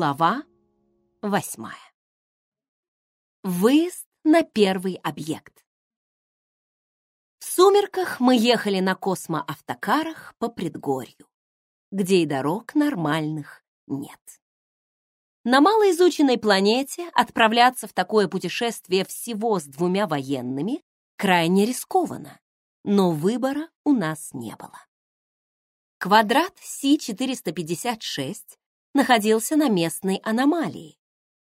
Глава восьмая. Выезд на первый объект. В сумерках мы ехали на космоавтокарах по предгорью, где и дорог нормальных нет. На малоизученной планете отправляться в такое путешествие всего с двумя военными крайне рискованно, но выбора у нас не было. Квадрат Си-456 находился на местной аномалии,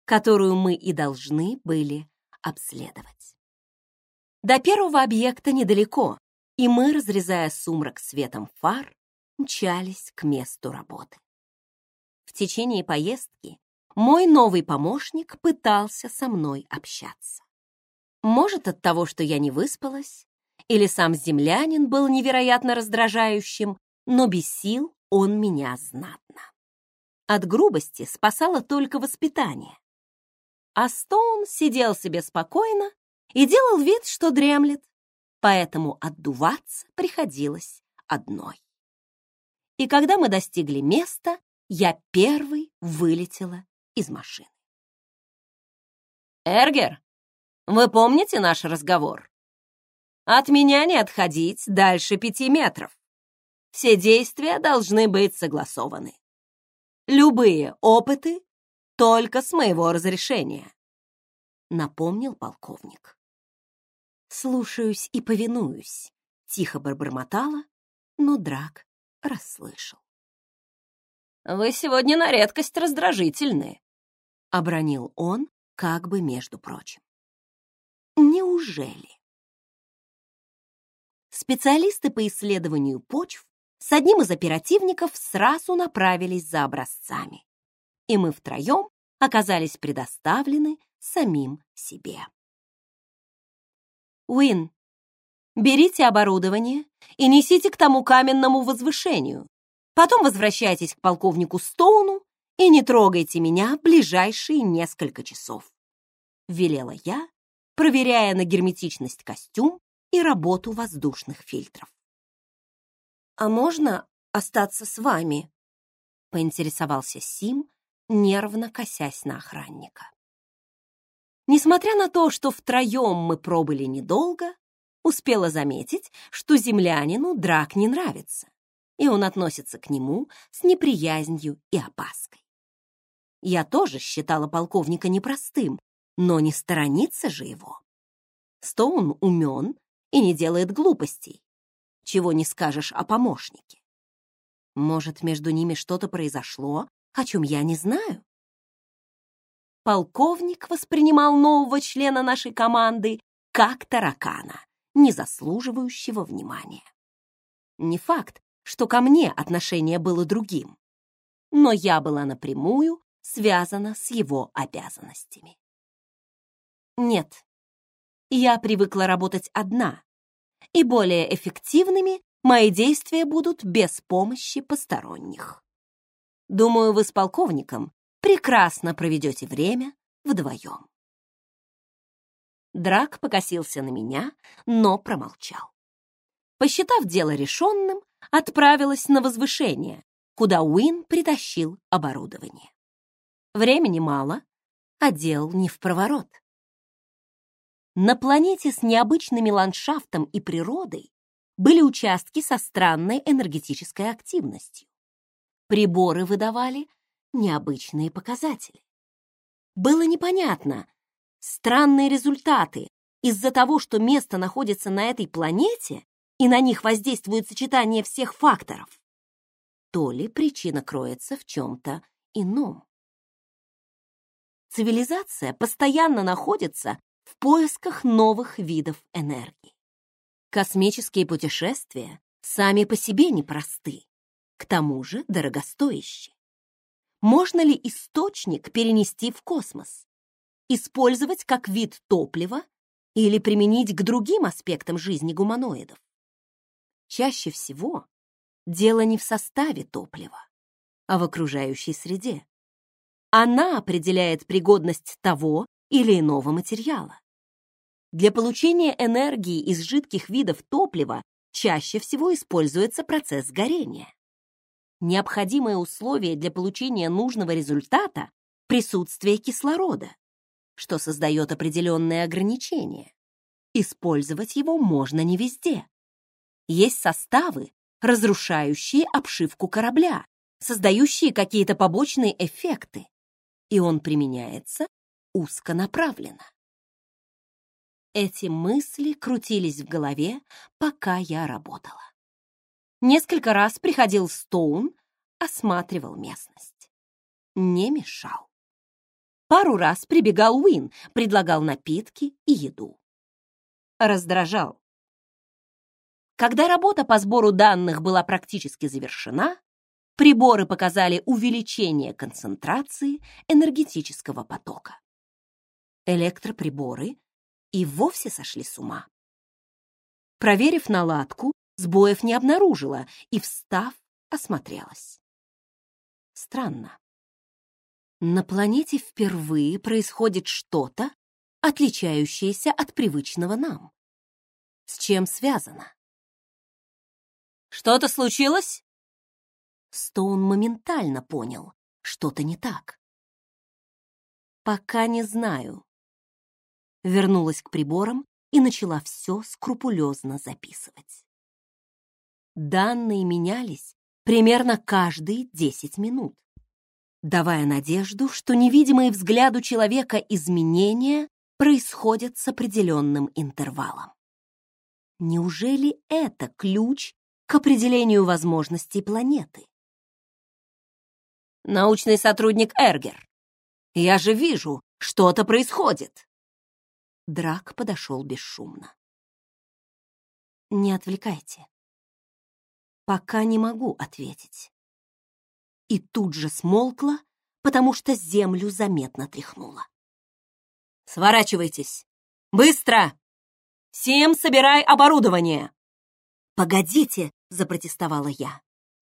которую мы и должны были обследовать. До первого объекта недалеко, и мы, разрезая сумрак светом фар, мчались к месту работы. В течение поездки мой новый помощник пытался со мной общаться. Может, от того, что я не выспалась, или сам землянин был невероятно раздражающим, но бесил он меня знатно. От грубости спасало только воспитание. А Стоун сидел себе спокойно и делал вид, что дремлет, поэтому отдуваться приходилось одной. И когда мы достигли места, я первой вылетела из машины. «Эргер, вы помните наш разговор? От меня не отходить дальше пяти метров. Все действия должны быть согласованы. Любые опыты только с моего разрешения», — напомнил полковник. «Слушаюсь и повинуюсь», — тихо бормотала, но Драк расслышал. «Вы сегодня на редкость раздражительны», — обронил он, как бы между прочим. «Неужели?» Специалисты по исследованию почв с одним из оперативников сразу направились за образцами, и мы втроем оказались предоставлены самим себе. Уин, берите оборудование и несите к тому каменному возвышению. Потом возвращайтесь к полковнику Стоуну и не трогайте меня ближайшие несколько часов. Велела я, проверяя на герметичность костюм и работу воздушных фильтров. «А можно остаться с вами?» — поинтересовался Сим, нервно косясь на охранника. Несмотря на то, что втроем мы пробыли недолго, успела заметить, что землянину драк не нравится, и он относится к нему с неприязнью и опаской. Я тоже считала полковника непростым, но не сторониться же его. Стоун умен и не делает глупостей, чего не скажешь о помощнике. Может, между ними что-то произошло, о чем я не знаю? Полковник воспринимал нового члена нашей команды как таракана, не заслуживающего внимания. Не факт, что ко мне отношение было другим, но я была напрямую связана с его обязанностями. Нет, я привыкла работать одна, и более эффективными мои действия будут без помощи посторонних. Думаю, вы с полковником прекрасно проведете время вдвоем. Драк покосился на меня, но промолчал. Посчитав дело решенным, отправилась на возвышение, куда Уин притащил оборудование. Времени мало, а дел не в проворот. На планете с необычными ландшафтом и природой были участки со странной энергетической активностью. Приборы выдавали необычные показатели. Было непонятно, странные результаты из-за того, что место находится на этой планете и на них воздействует сочетание всех факторов, то ли причина кроется в чем-то ином. Цивилизация постоянно находится в поисках новых видов энергии. Космические путешествия сами по себе непросты, к тому же дорогостоящие. Можно ли источник перенести в космос? Использовать как вид топлива или применить к другим аспектам жизни гуманоидов? Чаще всего дело не в составе топлива, а в окружающей среде. Она определяет пригодность того или иного материала. Для получения энергии из жидких видов топлива чаще всего используется процесс горения. Необходимое условие для получения нужного результата присутствие кислорода, что создает определенные ограничения. Использовать его можно не везде. Есть составы, разрушающие обшивку корабля, создающие какие-то побочные эффекты, и он применяется узконаправленно. Эти мысли крутились в голове, пока я работала. Несколько раз приходил Стоун, осматривал местность. Не мешал. Пару раз прибегал Уин, предлагал напитки и еду. Раздражал. Когда работа по сбору данных была практически завершена, приборы показали увеличение концентрации энергетического потока. Электроприборы и вовсе сошли с ума. Проверив наладку, сбоев не обнаружила и, встав, осмотрелась. Странно. На планете впервые происходит что-то, отличающееся от привычного нам. С чем связано? «Что-то случилось?» Стоун моментально понял, что-то не так. «Пока не знаю», вернулась к приборам и начала все скрупулезно записывать. Данные менялись примерно каждые 10 минут, давая надежду, что невидимые взгляду человека изменения происходят с определенным интервалом. Неужели это ключ к определению возможностей планеты? Научный сотрудник Эргер, я же вижу, что-то происходит. Драк подошел бесшумно. «Не отвлекайте. Пока не могу ответить». И тут же смолкла, потому что землю заметно тряхнула. «Сворачивайтесь! Быстро! Всем собирай оборудование!» «Погодите!» — запротестовала я.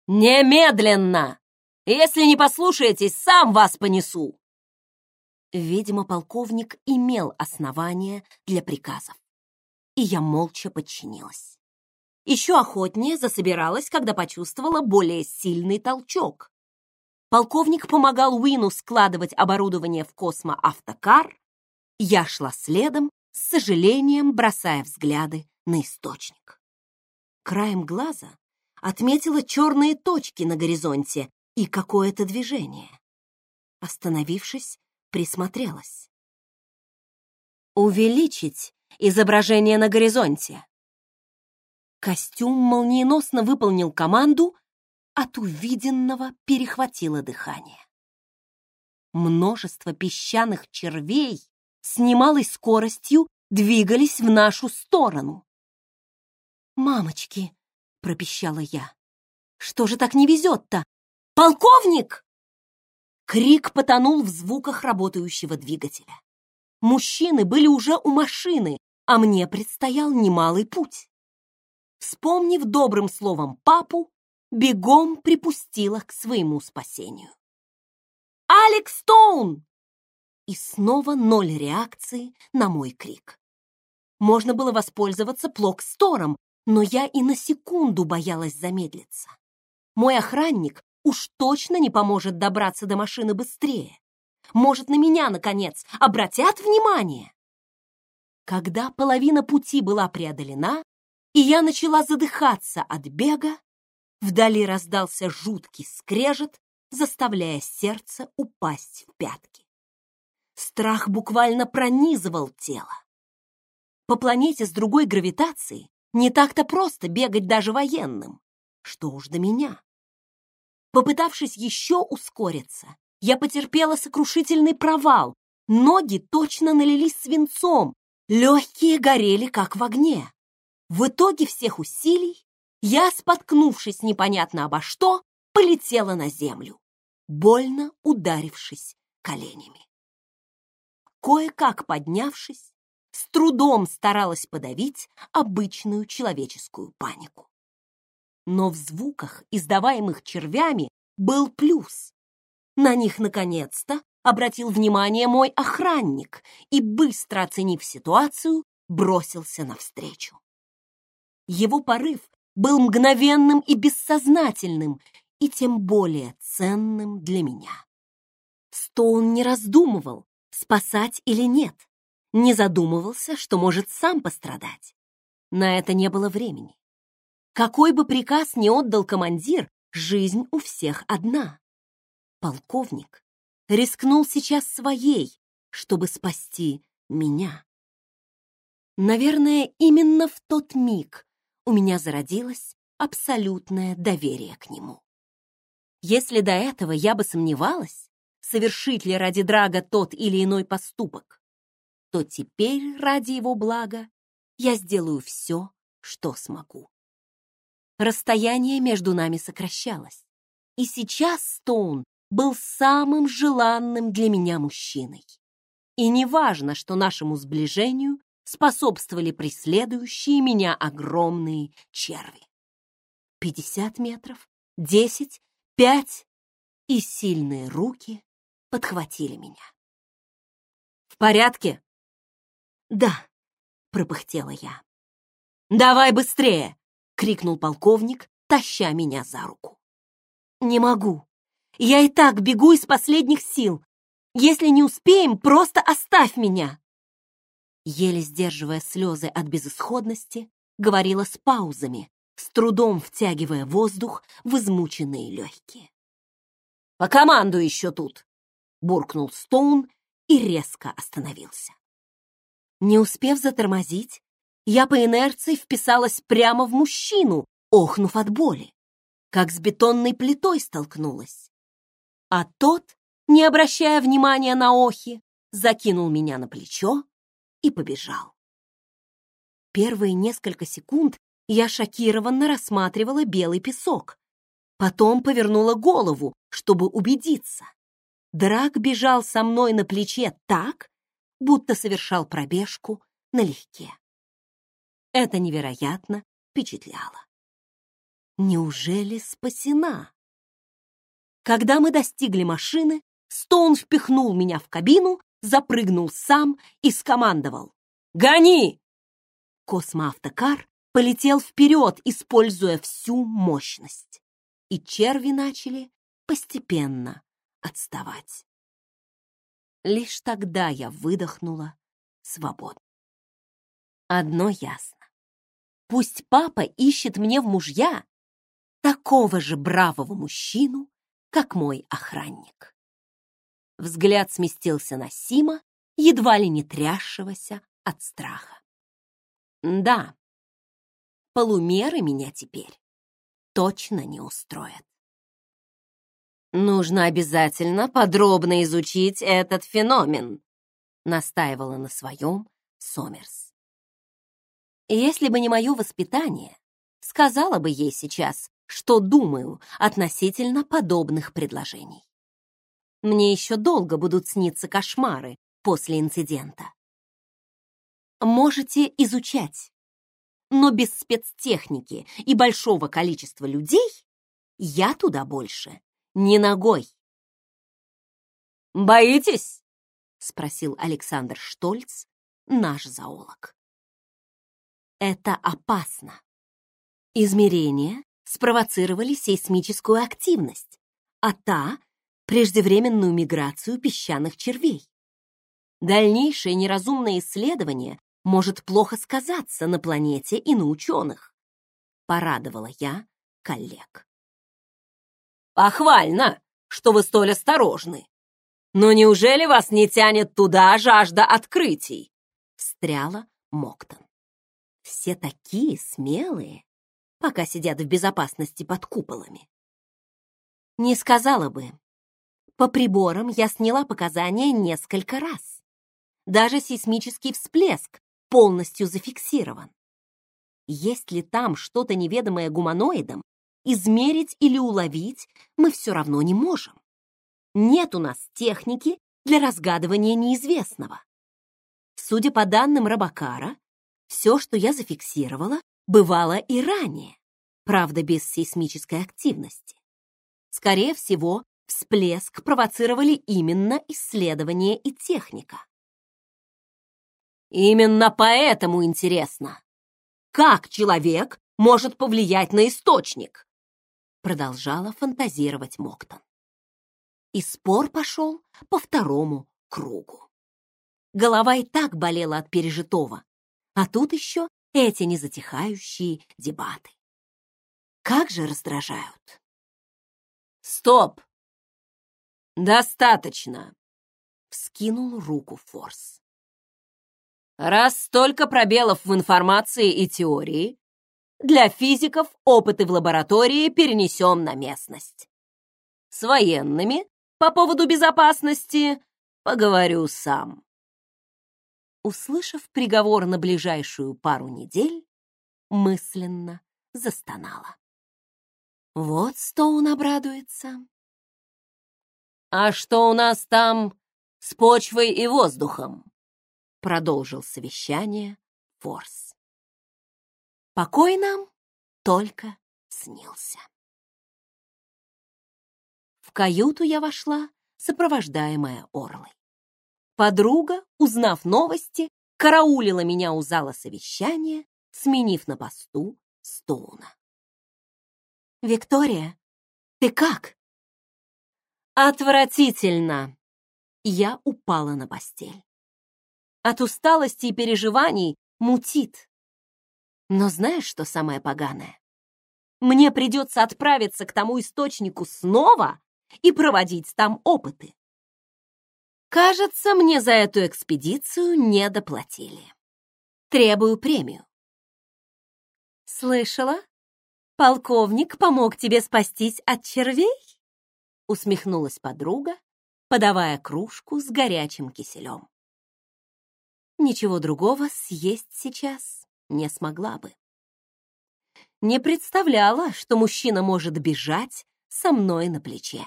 «Немедленно! Если не послушаетесь, сам вас понесу!» Видимо, полковник имел основания для приказов. И я молча подчинилась. Еще охотнее засобиралась, когда почувствовала более сильный толчок. Полковник помогал Уину складывать оборудование в космоавтокар. Я шла следом, с сожалением бросая взгляды на источник. Краем глаза отметила черные точки на горизонте и какое-то движение. Остановившись, присмотрелась. Увеличить изображение на горизонте. Костюм молниеносно выполнил команду, от увиденного перехватило дыхание. Множество песчаных червей с немалой скоростью двигались в нашу сторону. «Мамочки!» — пропищала я. «Что же так не везет-то? Полковник!» Крик потонул в звуках работающего двигателя. Мужчины были уже у машины, а мне предстоял немалый путь. Вспомнив добрым словом папу, бегом припустила к своему спасению. «Алекс Стоун!» И снова ноль реакции на мой крик. Можно было воспользоваться Плокстором, но я и на секунду боялась замедлиться. Мой охранник уж точно не поможет добраться до машины быстрее. Может, на меня, наконец, обратят внимание? Когда половина пути была преодолена, и я начала задыхаться от бега, вдали раздался жуткий скрежет, заставляя сердце упасть в пятки. Страх буквально пронизывал тело. По планете с другой гравитацией не так-то просто бегать даже военным. Что уж до меня. Попытавшись еще ускориться, я потерпела сокрушительный провал. Ноги точно налились свинцом, легкие горели, как в огне. В итоге всех усилий я, споткнувшись непонятно обо что, полетела на землю, больно ударившись коленями. Кое-как поднявшись, с трудом старалась подавить обычную человеческую панику. Но в звуках, издаваемых червями, был плюс. На них, наконец-то, обратил внимание мой охранник и, быстро оценив ситуацию, бросился навстречу. Его порыв был мгновенным и бессознательным, и тем более ценным для меня. Стоун не раздумывал, спасать или нет. Не задумывался, что может сам пострадать. На это не было времени. Какой бы приказ ни отдал командир, жизнь у всех одна. Полковник рискнул сейчас своей, чтобы спасти меня. Наверное, именно в тот миг у меня зародилось абсолютное доверие к нему. Если до этого я бы сомневалась, совершить ли ради Драга тот или иной поступок, то теперь ради его блага я сделаю все, что смогу. Расстояние между нами сокращалось, и сейчас Стоун был самым желанным для меня мужчиной. И неважно, что нашему сближению способствовали преследующие меня огромные черви. Пятьдесят метров, десять, пять, и сильные руки подхватили меня. «В порядке?» «Да», — пропыхтела я. «Давай быстрее!» — крикнул полковник, таща меня за руку. «Не могу. Я и так бегу из последних сил. Если не успеем, просто оставь меня!» Еле сдерживая слезы от безысходности, говорила с паузами, с трудом втягивая воздух в измученные легкие. «По команду еще тут!» — буркнул Стоун и резко остановился. Не успев затормозить, я по инерции вписалась прямо в мужчину, охнув от боли, как с бетонной плитой столкнулась. А тот, не обращая внимания на охи, закинул меня на плечо и побежал. Первые несколько секунд я шокированно рассматривала белый песок. Потом повернула голову, чтобы убедиться. Драк бежал со мной на плече так, будто совершал пробежку налегке. Это невероятно впечатляло. Неужели спасена? Когда мы достигли машины, Стоун впихнул меня в кабину, запрыгнул сам и скомандовал. «Гони!» Космоавтокар полетел вперед, используя всю мощность. И черви начали постепенно отставать. Лишь тогда я выдохнула свободно. Одно ясно. Пусть папа ищет мне в мужья такого же бравого мужчину, как мой охранник. Взгляд сместился на Сима, едва ли не трясшегося от страха. Да, полумеры меня теперь точно не устроят. «Нужно обязательно подробно изучить этот феномен», настаивала на своем Сомерс. Если бы не мое воспитание, сказала бы ей сейчас, что думаю относительно подобных предложений. Мне еще долго будут сниться кошмары после инцидента. Можете изучать, но без спецтехники и большого количества людей я туда больше не ногой. «Боитесь?» — спросил Александр Штольц, наш зоолог. «Это опасно. Измерения спровоцировали сейсмическую активность, а та — преждевременную миграцию песчаных червей. Дальнейшее неразумное исследование может плохо сказаться на планете и на ученых», — порадовала я коллег. Похвально, что вы столь осторожны. Но неужели вас не тянет туда жажда открытий? Встряла Моктон. Все такие смелые, пока сидят в безопасности под куполами. Не сказала бы. По приборам я сняла показания несколько раз. Даже сейсмический всплеск полностью зафиксирован. Есть ли там что-то неведомое гуманоидам, измерить или уловить мы все равно не можем. Нет у нас техники для разгадывания неизвестного. Судя по данным Рабакара, все, что я зафиксировала, бывало и ранее, правда, без сейсмической активности. Скорее всего, всплеск провоцировали именно исследования и техника. Именно поэтому интересно, как человек может повлиять на источник? продолжала фантазировать Моктон. И спор пошел по второму кругу. Голова и так болела от пережитого, а тут еще эти незатихающие дебаты. Как же раздражают. «Стоп! Достаточно!» — вскинул руку Форс. «Раз столько пробелов в информации и теории, для физиков опыты в лаборатории перенесем на местность. С военными по поводу безопасности поговорю сам». Услышав приговор на ближайшую пару недель, мысленно застонала. Вот Стоун обрадуется. «А что у нас там с почвой и воздухом?» Продолжил совещание Форс. Покой нам только снился. В каюту я вошла, сопровождаемая Орлой. Подруга, узнав новости, караулила меня у зала совещания, сменив на посту Стоуна. «Виктория, ты как?» «Отвратительно!» Я упала на постель. От усталости и переживаний мутит. Но знаешь, что самое поганое? Мне придется отправиться к тому источнику снова и проводить там опыты. Кажется, мне за эту экспедицию не доплатили. Требую премию. Слышала? «Полковник помог тебе спастись от червей?» усмехнулась подруга, подавая кружку с горячим киселем. Ничего другого съесть сейчас не смогла бы. Не представляла, что мужчина может бежать со мной на плече.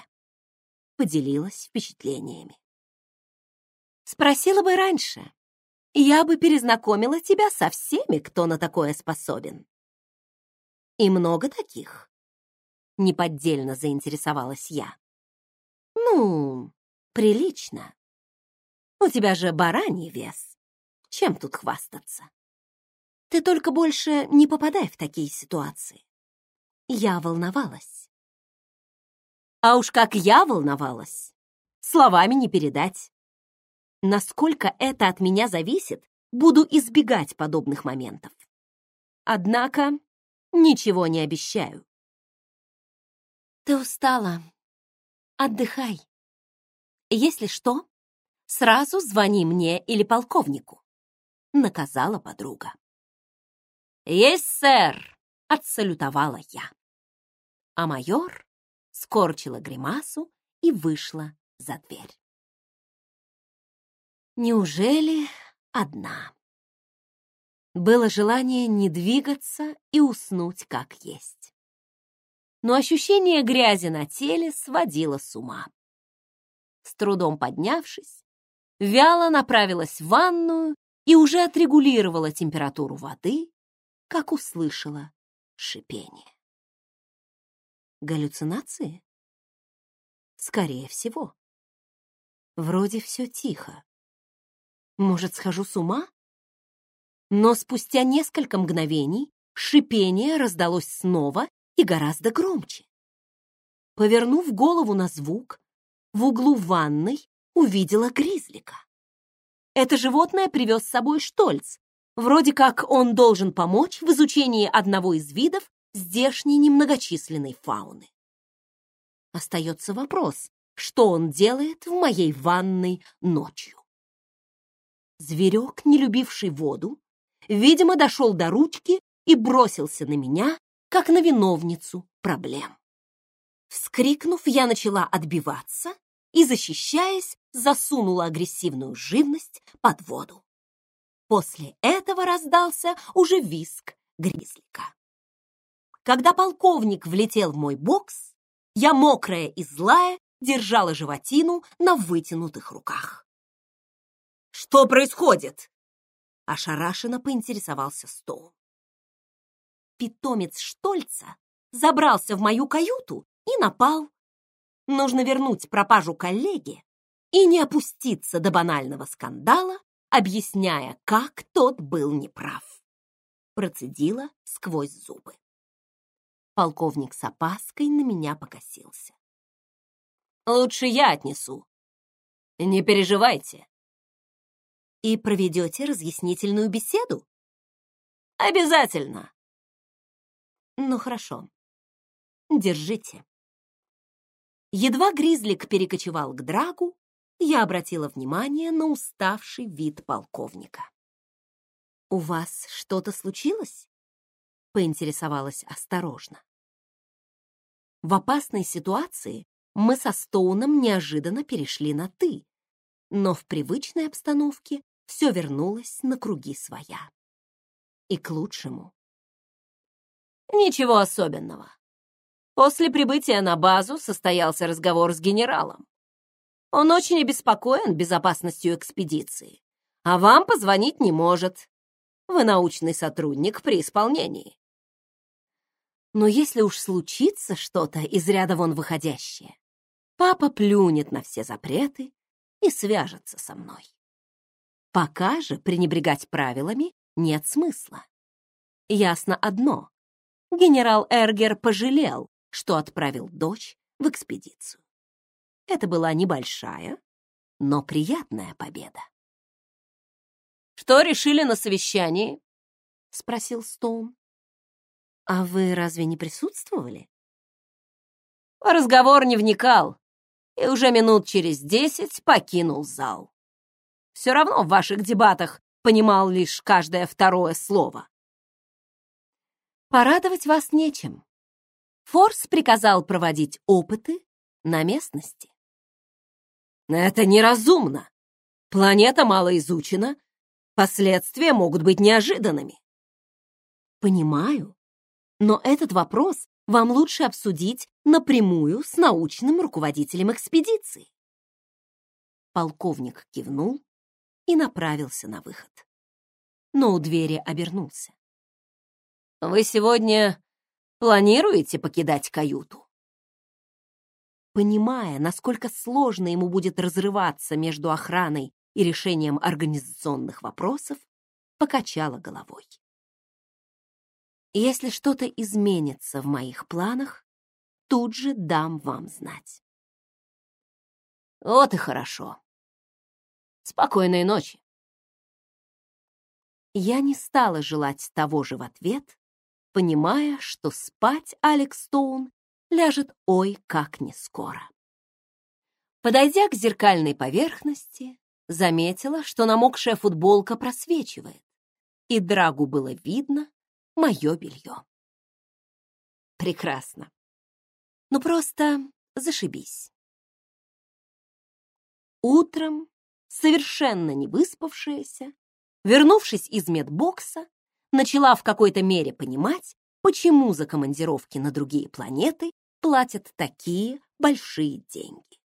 Поделилась впечатлениями. Спросила бы раньше, я бы перезнакомила тебя со всеми, кто на такое способен. И много таких. Неподдельно заинтересовалась я. Ну, прилично. У тебя же бараний вес. Чем тут хвастаться? Ты только больше не попадай в такие ситуации. Я волновалась. А уж как я волновалась, словами не передать. Насколько это от меня зависит, буду избегать подобных моментов. Однако Ничего не обещаю. Ты устала. Отдыхай. Если что, сразу звони мне или полковнику, наказала подруга. Есть, сэр, отсалютовала я. А майор скорчила гримасу и вышла за дверь. Неужели одна? Было желание не двигаться и уснуть как есть. Но ощущение грязи на теле сводило с ума. С трудом поднявшись, вяло направилась в ванную и уже отрегулировала температуру воды, как услышала шипение. Галлюцинации? Скорее всего. Вроде все тихо. Может, схожу с ума? Но спустя несколько мгновений шипение раздалось снова и гораздо громче. Повернув голову на звук, в углу ванной увидела гризлика. Это животное привез с собой Штольц. Вроде как он должен помочь в изучении одного из видов здешней немногочисленной фауны. Остается вопрос, что он делает в моей ванной ночью. Зверек, не любивший воду, видимо, дошел до ручки и бросился на меня, как на виновницу проблем. Вскрикнув, я начала отбиваться и, защищаясь, засунула агрессивную живность под воду. После этого раздался уже виск гризлика. Когда полковник влетел в мой бокс, я, мокрая и злая, держала животину на вытянутых руках. «Что происходит?» Ошарашенно поинтересовался Стоун. Питомец Штольца забрался в мою каюту и напал. Нужно вернуть пропажу коллеге и не опуститься до банального скандала, объясняя, как тот был неправ. Процедила сквозь зубы. Полковник с опаской на меня покосился. Лучше я отнесу. Не переживайте. И проведете разъяснительную беседу? Обязательно. Ну, хорошо. Держите. Едва Гризлик перекочевал к Драгу, я обратила внимание на уставший вид полковника. «У вас что-то случилось?» — поинтересовалась осторожно. В опасной ситуации мы со Стоуном неожиданно перешли на «ты», но в привычной обстановке все вернулось на круги своя. И к лучшему. Ничего особенного. После прибытия на базу состоялся разговор с генералом. Он очень обеспокоен безопасностью экспедиции, а вам позвонить не может. Вы научный сотрудник при исполнении. Но если уж случится что-то из ряда вон выходящее, папа плюнет на все запреты и свяжется со мной. Пока же пренебрегать правилами нет смысла. Ясно одно. Генерал Эргер пожалел, что отправил дочь в экспедицию. Это была небольшая, но приятная победа. «Что решили на совещании?» — спросил Стоун. «А вы разве не присутствовали?» разговор не вникал и уже минут через десять покинул зал. Все равно в ваших дебатах понимал лишь каждое второе слово. Порадовать вас нечем. Форс приказал проводить опыты на местности. Это неразумно. Планета мало изучена, последствия могут быть неожиданными. Понимаю, но этот вопрос вам лучше обсудить напрямую с научным руководителем экспедиции. Полковник кивнул и направился на выход. Но у двери обернулся. «Вы сегодня Планируете покидать каюту?» Понимая, насколько сложно ему будет разрываться между охраной и решением организационных вопросов, покачала головой. «Если что-то изменится в моих планах, тут же дам вам знать». «Вот и хорошо. Спокойной ночи». Я не стала желать того же в ответ, понимая, что спать Алекс Стоун ляжет ой как не скоро. Подойдя к зеркальной поверхности, заметила, что намокшая футболка просвечивает, и Драгу было видно мое белье. Прекрасно. Ну просто зашибись. Утром, совершенно не выспавшаяся, вернувшись из медбокса, начала в какой-то мере понимать, почему за командировки на другие планеты платят такие большие деньги.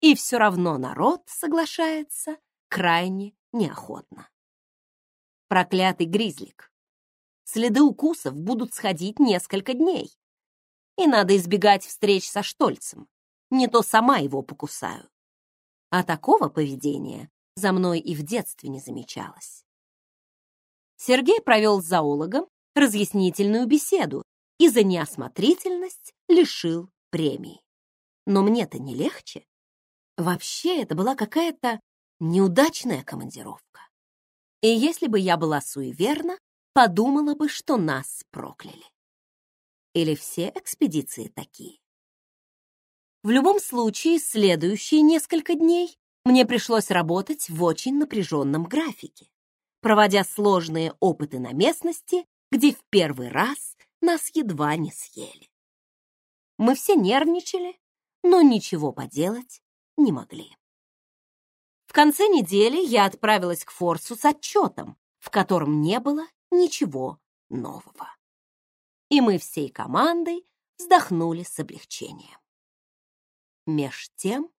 И все равно народ соглашается крайне неохотно. Проклятый гризлик. Следы укусов будут сходить несколько дней. И надо избегать встреч со Штольцем. Не то сама его покусаю. А такого поведения за мной и в детстве не замечалось. Сергей провел с зоологом разъяснительную беседу и за неосмотрительность лишил премии. Но мне-то не легче. Вообще, это была какая-то неудачная командировка. И если бы я была суеверна, подумала бы, что нас прокляли. Или все экспедиции такие. В любом случае, следующие несколько дней мне пришлось работать в очень напряженном графике проводя сложные опыты на местности, где в первый раз нас едва не съели. Мы все нервничали, но ничего поделать не могли. В конце недели я отправилась к Форсу с отчетом, в котором не было ничего нового. И мы всей командой вздохнули с облегчением. Меж тем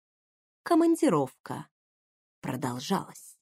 командировка продолжалась.